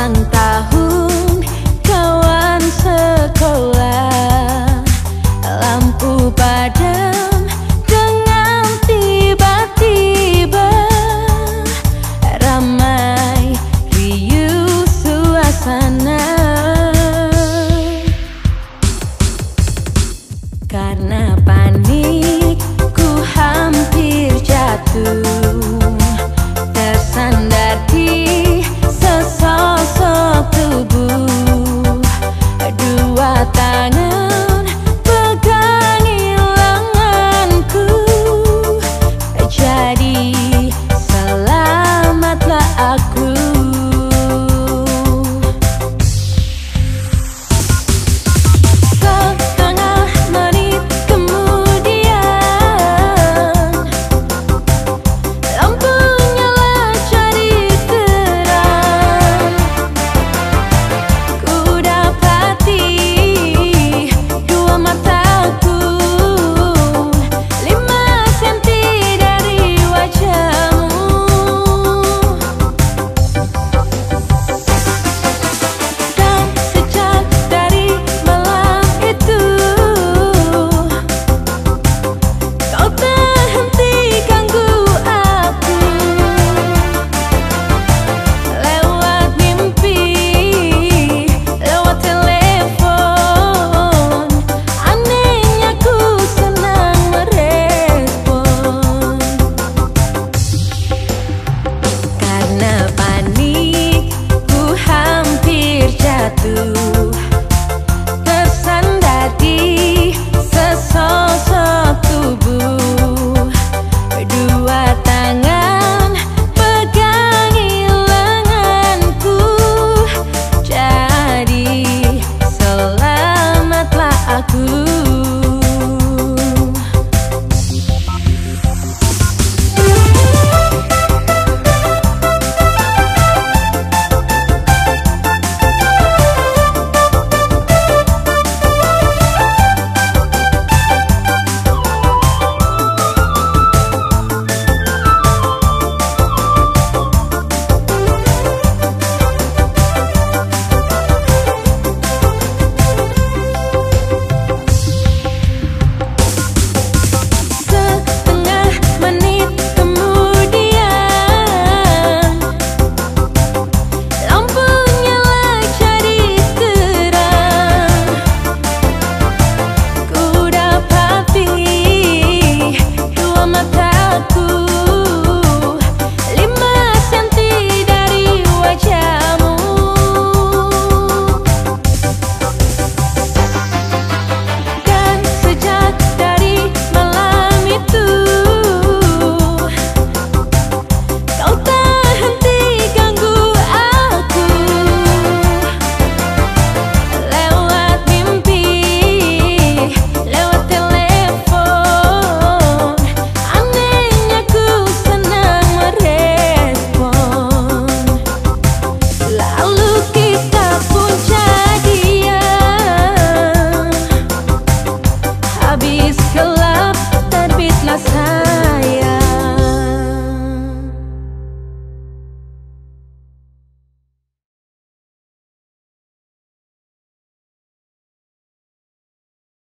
levantar. Do.